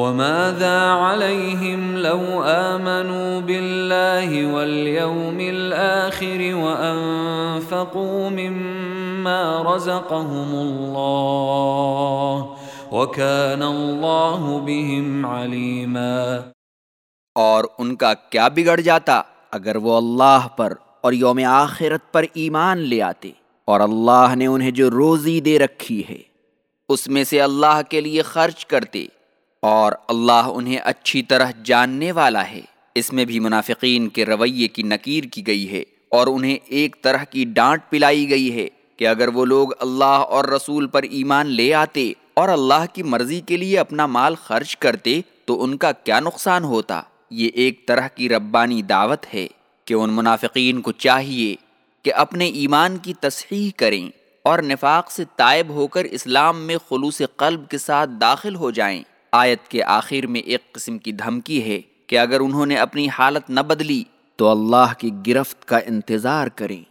وماذا عليهم لو آمنوا بالله واليوم الآخر وأنفقوا مما رزقهم الله وكان الله بهم عليما اور ان کا کیا بگڑ جاتا اگر وہ اللہ پر اور یوم آخرت پر ایمان لے آتے اور اللہ نے انہیں جو روزی دے رکھی ہے، اس میں سے اللہ کے لیے خرچ کرتے اور اللہ انہیں اچھی طرح جاننے والا ہے۔ اس میں بھی منافقین کے رویے کی نکیر کی گئی ہے اور انہیں ایک طرح کی ڈانٹ پلائی گئی ہے کہ اگر وہ لوگ اللہ اور رسول پر ایمان لے آتے اور اللہ کی مرضی کے لیے اپنا مال خرچ کرتے تو ان کا کیا نقصان ہوتا؟ یہ ایک طرح کی ربانی دعوت ہے کہ ان منافقین کو چاہیے کہ اپنے ایمان کی تصحیح کریں اور نفاق سے طائب ہو کر اسلام میں خلوص قلب کے ساتھ داخل ہو جائیں۔ آیت کے آخر میں ایک قسم کی دھمکی ہے کہ اگر انہوں نے اپنی حالت نہ بدلی تو اللہ کی گرفت کا انتظار کریں۔